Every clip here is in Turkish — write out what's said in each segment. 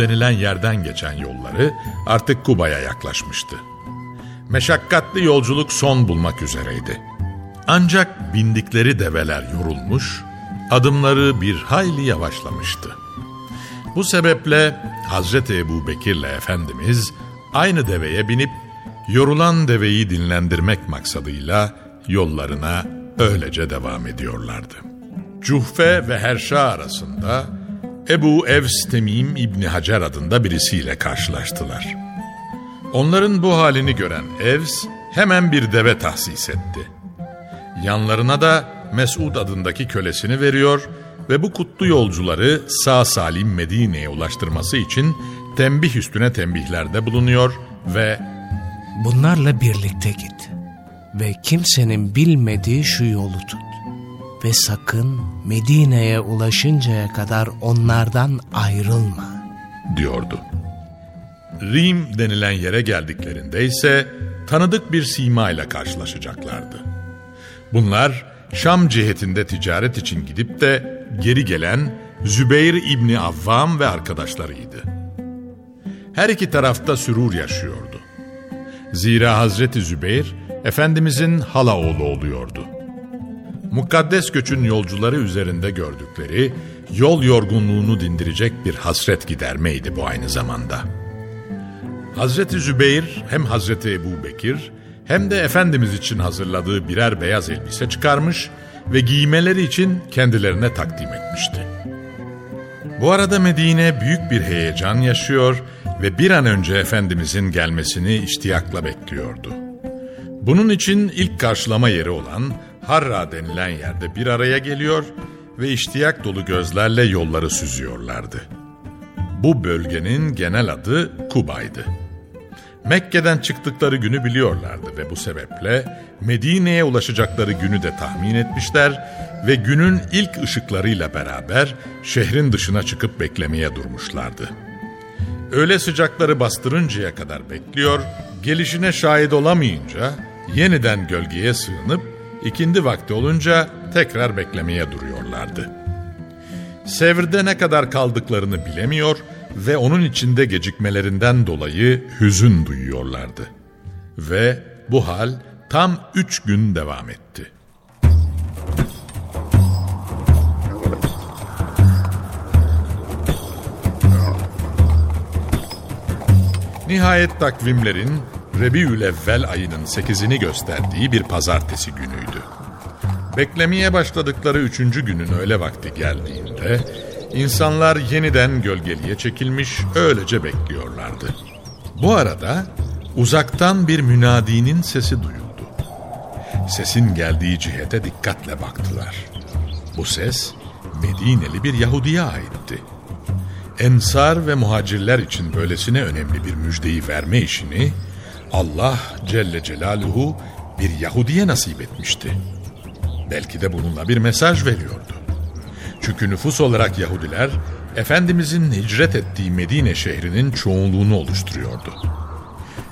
denilen yerden geçen yolları artık Kuba'ya yaklaşmıştı. Meşakkatli yolculuk son bulmak üzereydi. Ancak bindikleri develer yorulmuş, adımları bir hayli yavaşlamıştı. Bu sebeple Hazreti Ebu Bekir'le Efendimiz aynı deveye binip yorulan deveyi dinlendirmek maksadıyla yollarına öylece devam ediyorlardı. Cuhfe ve Herşa arasında Ebu Evs Temim İbni Hacer adında birisiyle karşılaştılar. Onların bu halini gören Evs hemen bir deve tahsis etti. Yanlarına da Mesud adındaki kölesini veriyor ve bu kutlu yolcuları sağ salim Medine'ye ulaştırması için tembih üstüne tembihlerde bulunuyor ve Bunlarla birlikte git ve kimsenin bilmediği şu yolu tut ve sakın Medine'ye ulaşıncaya kadar onlardan ayrılma. diyordu. Rim denilen yere geldiklerinde ise tanıdık bir sima ile karşılaşacaklardı. Bunlar Şam cihetinde ticaret için gidip de geri gelen Zübeyir İbni Avvam ve arkadaşlarıydı. Her iki tarafta sürur yaşıyordu. Zira Hazreti Zübeyir Efendimizin hala oğlu oluyordu. Mukaddes göçün yolcuları üzerinde gördükleri yol yorgunluğunu dindirecek bir hasret gidermeydi bu aynı zamanda. Hazreti Zübeyir hem Hazreti Ebu Bekir hem de Efendimiz için hazırladığı birer beyaz elbise çıkarmış ve giymeleri için kendilerine takdim etmişti. Bu arada Medine büyük bir heyecan yaşıyor ve bir an önce Efendimizin gelmesini iştiyakla bekliyordu. Bunun için ilk karşılama yeri olan Harra denilen yerde bir araya geliyor ve iştiyak dolu gözlerle yolları süzüyorlardı. Bu bölgenin genel adı Kuba'ydı. Mekke'den çıktıkları günü biliyorlardı ve bu sebeple Medine'ye ulaşacakları günü de tahmin etmişler ve günün ilk ışıklarıyla beraber şehrin dışına çıkıp beklemeye durmuşlardı. Öğle sıcakları bastırıncaya kadar bekliyor, gelişine şahit olamayınca yeniden gölgeye sığınıp ikindi vakti olunca tekrar beklemeye duruyorlardı. Sevr'de ne kadar kaldıklarını bilemiyor ve onun içinde gecikmelerinden dolayı hüzün duyuyorlardı. Ve bu hal tam üç gün devam etti. Nihayet takvimlerin Rebiül Evvel ayının 8'ini gösterdiği bir pazartesi günüydü. Beklemeye başladıkları üçüncü günün öğle vakti geldiğinde insanlar yeniden gölgeliğe çekilmiş öylece bekliyorlardı. Bu arada uzaktan bir münadinin sesi duyuldu. Sesin geldiği cihete dikkatle baktılar. Bu ses Medineli bir Yahudi'ye aitti. Ensar ve muhacirler için böylesine önemli bir müjdeyi verme işini Allah Celle Celaluhu bir Yahudiye nasip etmişti. Belki de bununla bir mesaj veriyordu. Çünkü nüfus olarak Yahudiler Efendimizin hicret ettiği Medine şehrinin çoğunluğunu oluşturuyordu.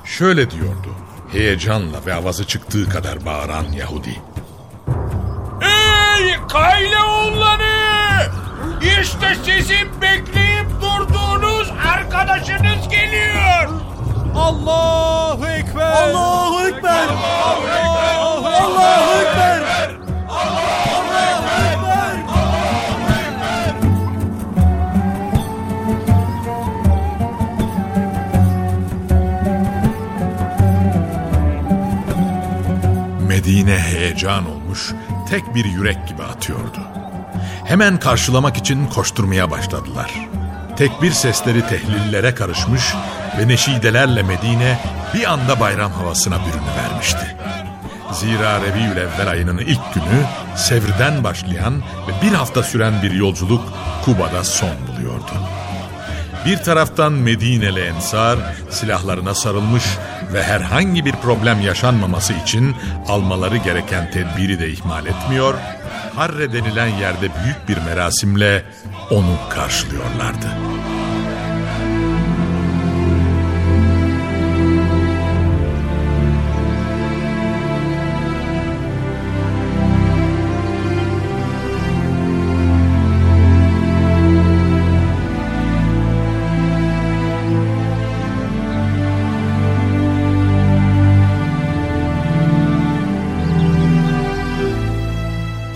Şöyle diyordu heyecanla ve avazı çıktığı kadar bağıran Yahudi. Ey Kayle oğulları! İşte sizin bekleyip durduğunuz arkadaşınız geliyor. Allahu Ekber! Allahu Ekber! Allahu Ekber! Allahu Ekber! Heyecan olmuş, tek bir yürek gibi atıyordu. Hemen karşılamak için koşturmaya başladılar. Tekbir sesleri tehlillere karışmış ve neşidelerle Medine bir anda bayram havasına bürünüvermişti. Zira Rebiül Evvel ayının ilk günü Sevr'den başlayan ve bir hafta süren bir yolculuk Kuba'da son buluyordu. Bir taraftan Medineli Ensar silahlarına sarılmış ve herhangi bir problem yaşanmaması için almaları gereken tedbiri de ihmal etmiyor, Harre denilen yerde büyük bir merasimle onu karşılıyorlardı.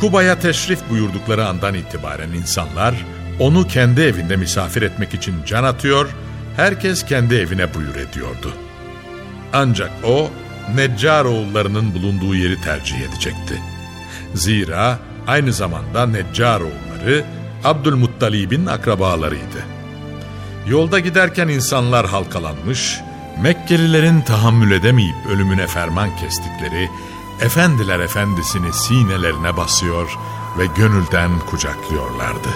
Kuba'ya teşrif buyurdukları andan itibaren insanlar onu kendi evinde misafir etmek için can atıyor, herkes kendi evine buyur ediyordu. Ancak o Neccaroğullarının bulunduğu yeri tercih edecekti. Zira aynı zamanda Neccaroğulları Abdülmuttalib'in akrabalarıydı. Yolda giderken insanlar halkalanmış, Mekkelilerin tahammül edemeyip ölümüne ferman kestikleri Efendiler Efendisi'ni sinelerine basıyor ve gönülden kucaklıyorlardı.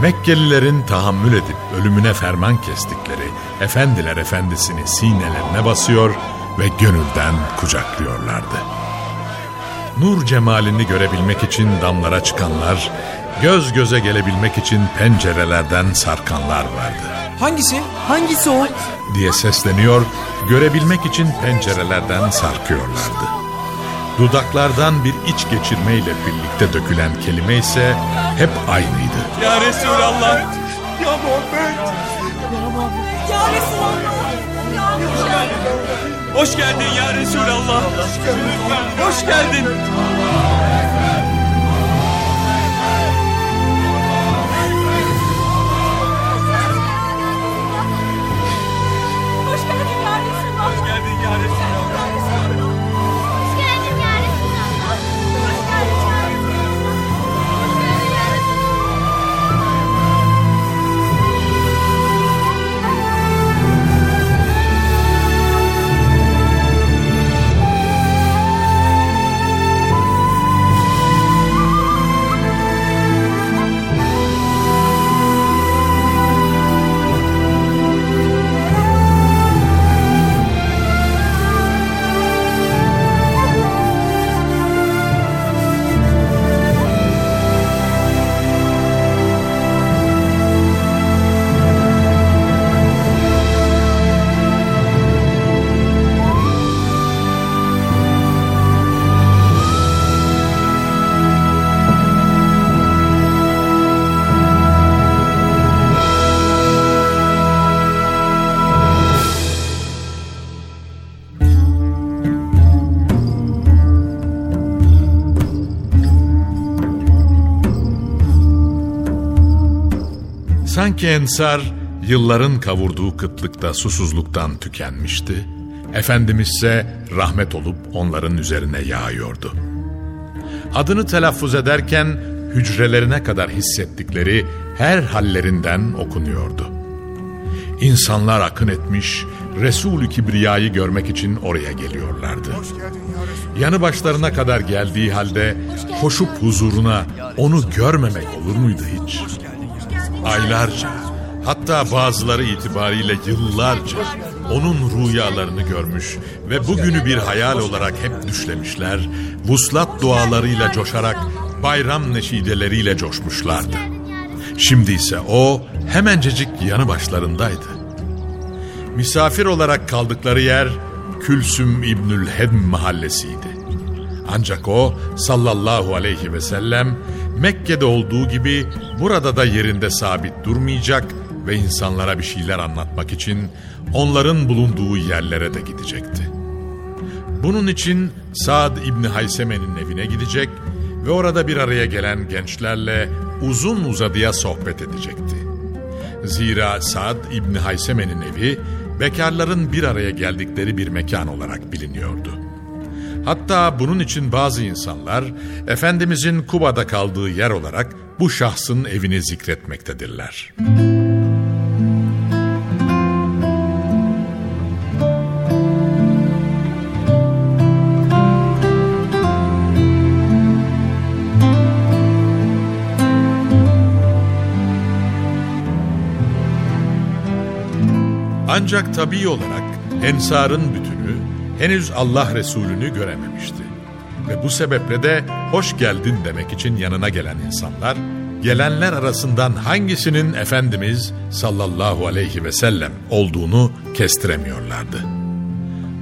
Mekkelilerin tahammül edip ölümüne ferman kestikleri Efendiler Efendisi'ni sinelerine basıyor ve gönülden kucaklıyorlardı. Nur cemalini görebilmek için damlara çıkanlar, göz göze gelebilmek için pencerelerden sarkanlar vardı. Hangisi? Hangisi o? diye sesleniyor, görebilmek için pencerelerden sarkıyorlardı. Dudaklardan bir iç geçirmeyle birlikte dökülen kelime ise hep aynıydı. Ya Resulallah! Ya Muhammed! Ya Resulallah. Ya Muhammed. Hoş geldin ya Resulallah! Hoş geldin! Hoş Sanki Ensar yılların kavurduğu kıtlıkta susuzluktan tükenmişti. Efendimiz ise rahmet olup onların üzerine yağıyordu. Adını telaffuz ederken hücrelerine kadar hissettikleri her hallerinden okunuyordu. İnsanlar akın etmiş, Resul-i Kibriya'yı görmek için oraya geliyorlardı. Yanı başlarına kadar geldiği halde koşup huzuruna onu görmemek olur muydu hiç? Aylarca, hatta bazıları itibariyle yıllarca onun rüyalarını görmüş ve bugünü bir hayal olarak hep düşlemişler, vuslat dualarıyla coşarak bayram neşideleriyle coşmuşlardı. Şimdi ise o hemencecik yanı başlarındaydı. Misafir olarak kaldıkları yer Külsüm İbnül Hedm mahallesiydi. Ancak o sallallahu aleyhi ve sellem Mekke'de olduğu gibi burada da yerinde sabit durmayacak ve insanlara bir şeyler anlatmak için onların bulunduğu yerlere de gidecekti. Bunun için Saad İbni Hayseme'nin evine gidecek ve orada bir araya gelen gençlerle uzun uzadıya sohbet edecekti. Zira Saad İbni Hayseme'nin evi bekarların bir araya geldikleri bir mekan olarak biliniyordu. Hatta bunun için bazı insanlar Efendimizin Kuba'da kaldığı yer olarak bu şahsın evini zikretmektedirler. Ancak tabii olarak Ensar'ın bütünü henüz Allah Resulü'nü görememişti. Ve bu sebeple de hoş geldin demek için yanına gelen insanlar, gelenler arasından hangisinin Efendimiz sallallahu aleyhi ve sellem olduğunu kestiremiyorlardı.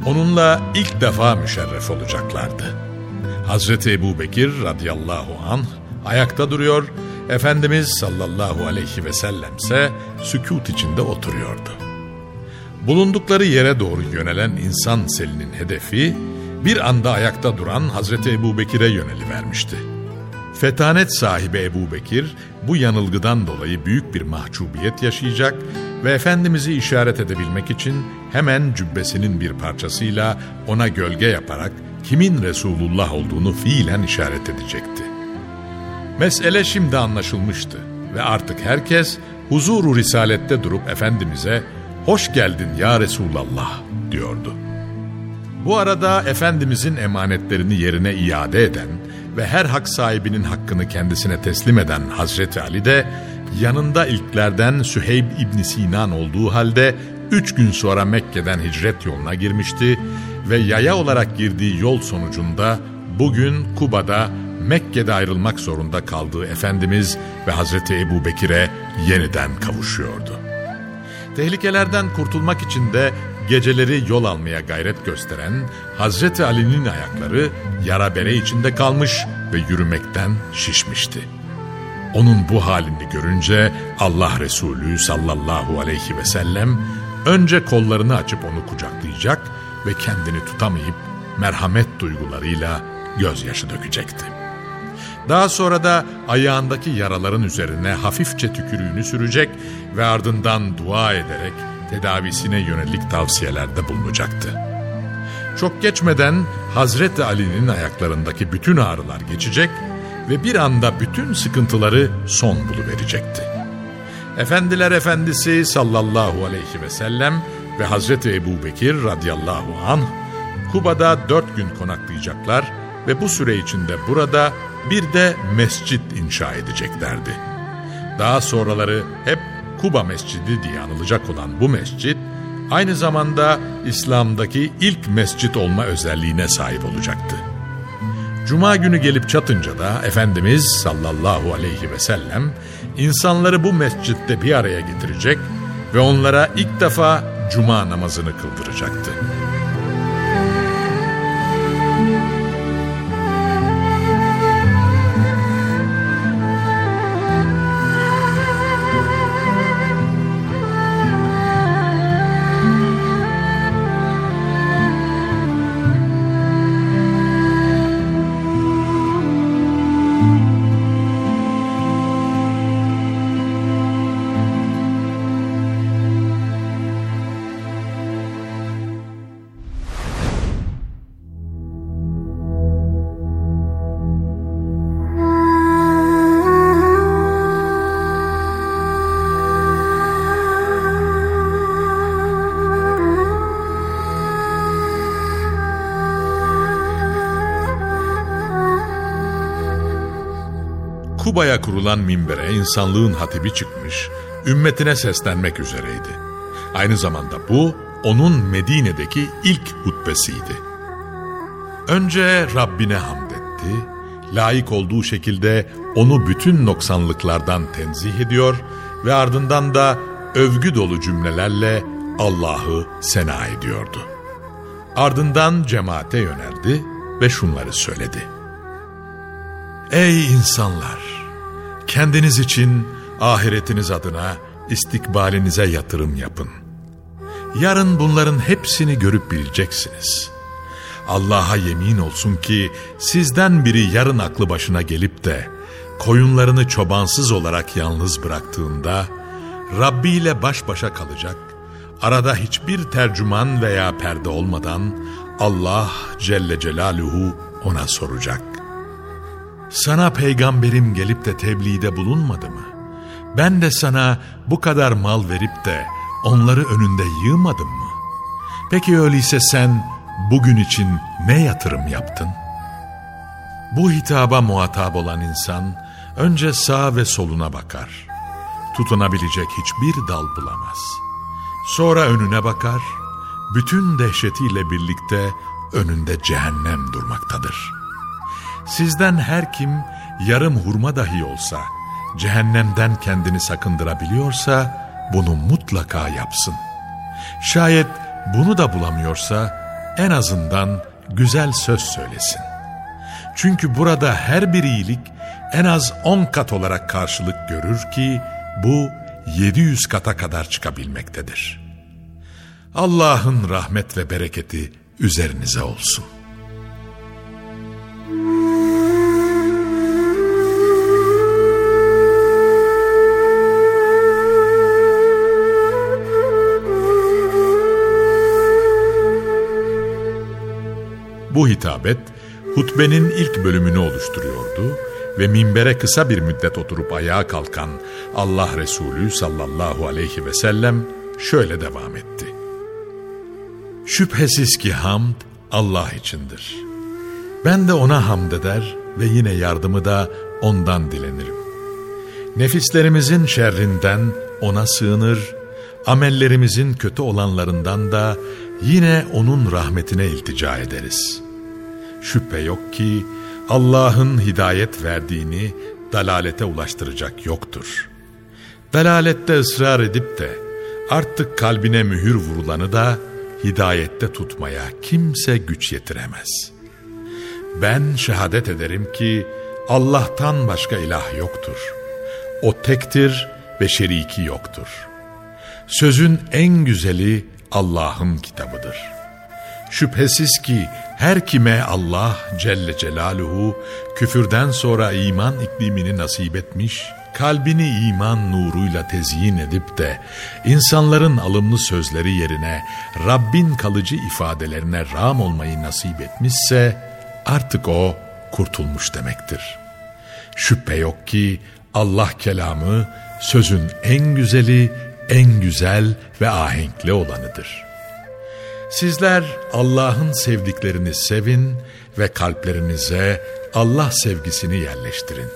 Onunla ilk defa müşerref olacaklardı. Hazreti Ebu Bekir radıyallahu anh ayakta duruyor, Efendimiz sallallahu aleyhi ve sellem ise sükut içinde oturuyordu. Bulundukları yere doğru yönelen insan selinin hedefi bir anda ayakta duran Hazreti Ebu Bekir'e yönelivermişti. Fetanet sahibi Ebu Bekir bu yanılgıdan dolayı büyük bir mahcubiyet yaşayacak ve Efendimiz'i işaret edebilmek için hemen cübbesinin bir parçasıyla ona gölge yaparak kimin Resulullah olduğunu fiilen işaret edecekti. Mesele şimdi anlaşılmıştı ve artık herkes huzuru risalette durup Efendimiz'e hoş geldin ya Resulallah diyordu. Bu arada Efendimizin emanetlerini yerine iade eden ve her hak sahibinin hakkını kendisine teslim eden Hazreti Ali de yanında ilklerden Süheyb İbni Sinan olduğu halde üç gün sonra Mekke'den hicret yoluna girmişti ve yaya olarak girdiği yol sonucunda bugün Kuba'da Mekke'de ayrılmak zorunda kaldığı Efendimiz ve Hazreti Ebu Bekir'e yeniden kavuşuyordu. Tehlikelerden kurtulmak için de geceleri yol almaya gayret gösteren Hazreti Ali'nin ayakları yara bere içinde kalmış ve yürümekten şişmişti. Onun bu halini görünce Allah Resulü sallallahu aleyhi ve sellem önce kollarını açıp onu kucaklayacak ve kendini tutamayıp merhamet duygularıyla gözyaşı dökecekti. Daha sonra da ayağındaki yaraların üzerine hafifçe tükürüğünü sürecek ve ardından dua ederek tedavisine yönelik tavsiyelerde bulunacaktı. Çok geçmeden Hazreti Ali'nin ayaklarındaki bütün ağrılar geçecek ve bir anda bütün sıkıntıları son buluverecekti. Efendiler Efendisi sallallahu aleyhi ve sellem ve Hazreti Ebu Bekir radıyallahu anh Kuba'da dört gün konaklayacaklar ve bu süre içinde burada bir de mescit inşa edeceklerdi. Daha sonraları hep Kuba Mescidi diye anılacak olan bu mescit, aynı zamanda İslam'daki ilk mescit olma özelliğine sahip olacaktı. Cuma günü gelip çatınca da Efendimiz sallallahu aleyhi ve sellem insanları bu mescitte bir araya getirecek ve onlara ilk defa cuma namazını kıldıracaktı. Kuba'ya kurulan minbere insanlığın hatibi çıkmış, ümmetine seslenmek üzereydi. Aynı zamanda bu onun Medine'deki ilk hutbesiydi. Önce Rabbine hamd etti, layık olduğu şekilde onu bütün noksanlıklardan tenzih ediyor ve ardından da övgü dolu cümlelerle Allah'ı sena ediyordu. Ardından cemaate yöneldi ve şunları söyledi. Ey insanlar! Kendiniz için ahiretiniz adına istikbalinize yatırım yapın. Yarın bunların hepsini görüp bileceksiniz. Allah'a yemin olsun ki sizden biri yarın aklı başına gelip de koyunlarını çobansız olarak yalnız bıraktığında Rabbi ile baş başa kalacak, arada hiçbir tercüman veya perde olmadan Allah Celle Celaluhu ona soracak. Sana peygamberim gelip de tebliğde bulunmadı mı? Ben de sana bu kadar mal verip de onları önünde yığmadım mı? Peki öyleyse sen bugün için ne yatırım yaptın? Bu hitaba muhatap olan insan önce sağ ve soluna bakar. Tutunabilecek hiçbir dal bulamaz. Sonra önüne bakar, bütün dehşetiyle birlikte önünde cehennem durmaktadır. Sizden her kim yarım hurma dahi olsa cehennemden kendini sakındırabiliyorsa bunu mutlaka yapsın. Şayet bunu da bulamıyorsa en azından güzel söz söylesin. Çünkü burada her bir iyilik en az on kat olarak karşılık görür ki bu 700 kata kadar çıkabilmektedir. Allah'ın rahmet ve bereketi üzerinize olsun. Hitabet hutbenin ilk bölümünü oluşturuyordu ve minbere kısa bir müddet oturup ayağa kalkan Allah Resulü sallallahu aleyhi ve sellem şöyle devam etti. Şüphesiz ki hamd Allah içindir. Ben de ona hamd eder ve yine yardımı da ondan dilenirim. Nefislerimizin şerrinden ona sığınır, amellerimizin kötü olanlarından da yine onun rahmetine iltica ederiz. Şüphe yok ki Allah'ın hidayet verdiğini dalalete ulaştıracak yoktur. Dalalette ısrar edip de artık kalbine mühür vurulanı da hidayette tutmaya kimse güç yetiremez. Ben şehadet ederim ki Allah'tan başka ilah yoktur. O tektir ve şeriki yoktur. Sözün en güzeli Allah'ın kitabıdır. Şüphesiz ki her kime Allah Celle Celaluhu küfürden sonra iman iklimini nasip etmiş, kalbini iman nuruyla tezyin edip de insanların alımlı sözleri yerine Rabbin kalıcı ifadelerine ram olmayı nasip etmişse artık o kurtulmuş demektir. Şüphe yok ki Allah kelamı sözün en güzeli, en güzel ve ahenkli olanıdır. Sizler Allah'ın sevdiklerini sevin ve kalplerinize Allah sevgisini yerleştirin.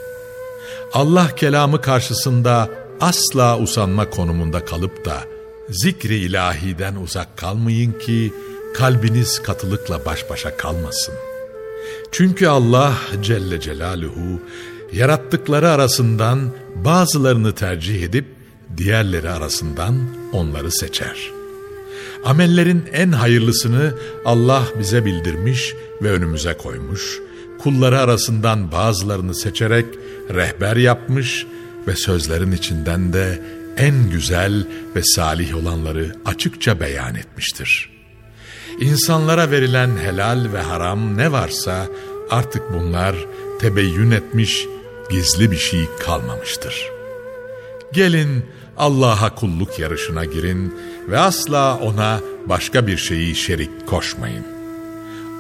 Allah kelamı karşısında asla usanma konumunda kalıp da zikri ilahiden uzak kalmayın ki kalbiniz katılıkla baş başa kalmasın. Çünkü Allah Celle Celaluhu yarattıkları arasından bazılarını tercih edip diğerleri arasından onları seçer. Amellerin en hayırlısını Allah bize bildirmiş ve önümüze koymuş. Kulları arasından bazılarını seçerek rehber yapmış ve sözlerin içinden de en güzel ve salih olanları açıkça beyan etmiştir. İnsanlara verilen helal ve haram ne varsa artık bunlar tebeyyün etmiş, gizli bir şey kalmamıştır. Gelin Allah'a kulluk yarışına girin ve asla ona başka bir şeyi şerik koşmayın.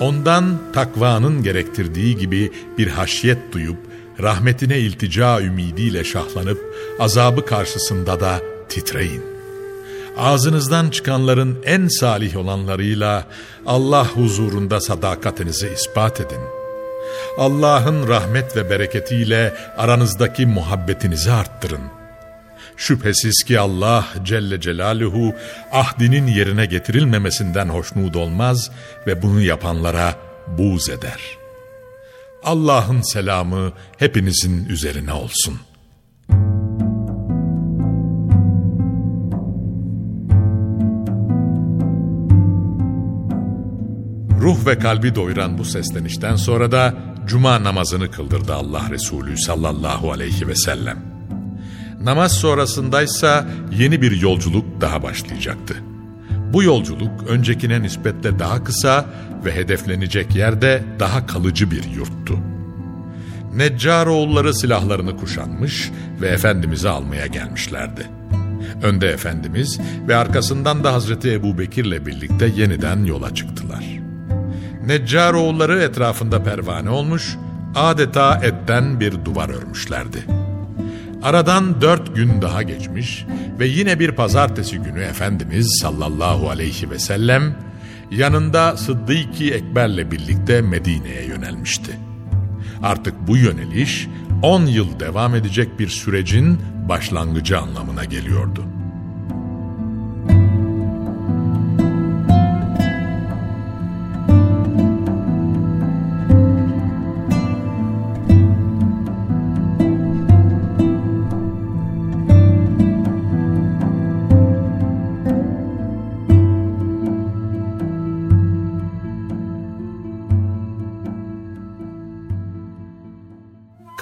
Ondan takvanın gerektirdiği gibi bir haşyet duyup, rahmetine iltica ümidiyle şahlanıp, azabı karşısında da titreyin. Ağzınızdan çıkanların en salih olanlarıyla Allah huzurunda sadakatinizi ispat edin. Allah'ın rahmet ve bereketiyle aranızdaki muhabbetinizi arttırın. Şüphesiz ki Allah Celle Celaluhu ahdinin yerine getirilmemesinden hoşnut olmaz ve bunu yapanlara buğz eder. Allah'ın selamı hepinizin üzerine olsun. Ruh ve kalbi doyuran bu seslenişten sonra da cuma namazını kıldırdı Allah Resulü sallallahu aleyhi ve sellem. Namaz sonrasındaysa yeni bir yolculuk daha başlayacaktı. Bu yolculuk öncekine nispetle daha kısa ve hedeflenecek yerde daha kalıcı bir yurttu. Neccaroğulları silahlarını kuşanmış ve Efendimiz'i almaya gelmişlerdi. Önde Efendimiz ve arkasından da Hazreti Ebu Bekir'le birlikte yeniden yola çıktılar. Neccaroğulları etrafında pervane olmuş, adeta etten bir duvar örmüşlerdi. Aradan dört gün daha geçmiş ve yine bir pazartesi günü Efendimiz sallallahu aleyhi ve sellem yanında Sıddık-ı Ekber'le birlikte Medine'ye yönelmişti. Artık bu yöneliş 10 yıl devam edecek bir sürecin başlangıcı anlamına geliyordu.